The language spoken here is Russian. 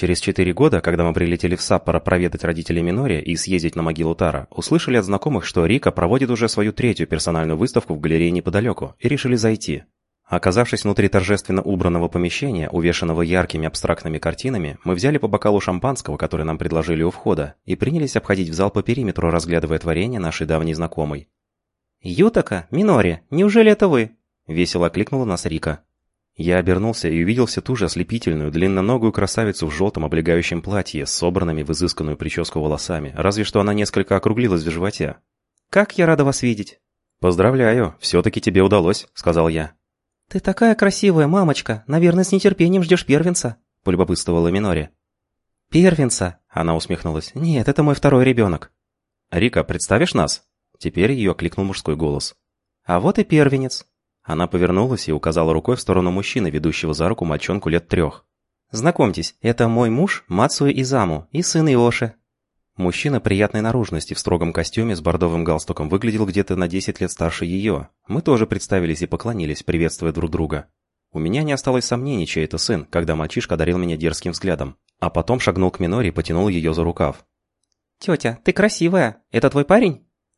Через четыре года, когда мы прилетели в Саппоро проведать родителей Минори и съездить на могилу Тара, услышали от знакомых, что Рика проводит уже свою третью персональную выставку в галерее неподалеку, и решили зайти. Оказавшись внутри торжественно убранного помещения, увешанного яркими абстрактными картинами, мы взяли по бокалу шампанского, который нам предложили у входа, и принялись обходить в зал по периметру, разглядывая творение нашей давней знакомой. «Ютака, Минори, неужели это вы?» – весело окликнула нас Рика. Я обернулся и увидел все ту же ослепительную, длинноногую красавицу в желтом облегающем платье с собранными в изысканную прическу волосами, разве что она несколько округлилась в животе. «Как я рада вас видеть!» «Поздравляю, все-таки тебе удалось», — сказал я. «Ты такая красивая, мамочка! Наверное, с нетерпением ждешь первенца!» – полюбопытствовала Минори. «Первенца?» – она усмехнулась. «Нет, это мой второй ребенок». «Рика, представишь нас?» Теперь ее окликнул мужской голос. «А вот и первенец». Она повернулась и указала рукой в сторону мужчины, ведущего за руку мальчонку лет трех. «Знакомьтесь, это мой муж Мацуэ Изаму и сын Иоши». Мужчина приятной наружности в строгом костюме с бордовым галстуком выглядел где-то на 10 лет старше ее. Мы тоже представились и поклонились, приветствуя друг друга. У меня не осталось сомнений, чей это сын, когда мальчишка одарил меня дерзким взглядом. А потом шагнул к Минори и потянул ее за рукав. «Тетя, ты красивая. Это твой парень?»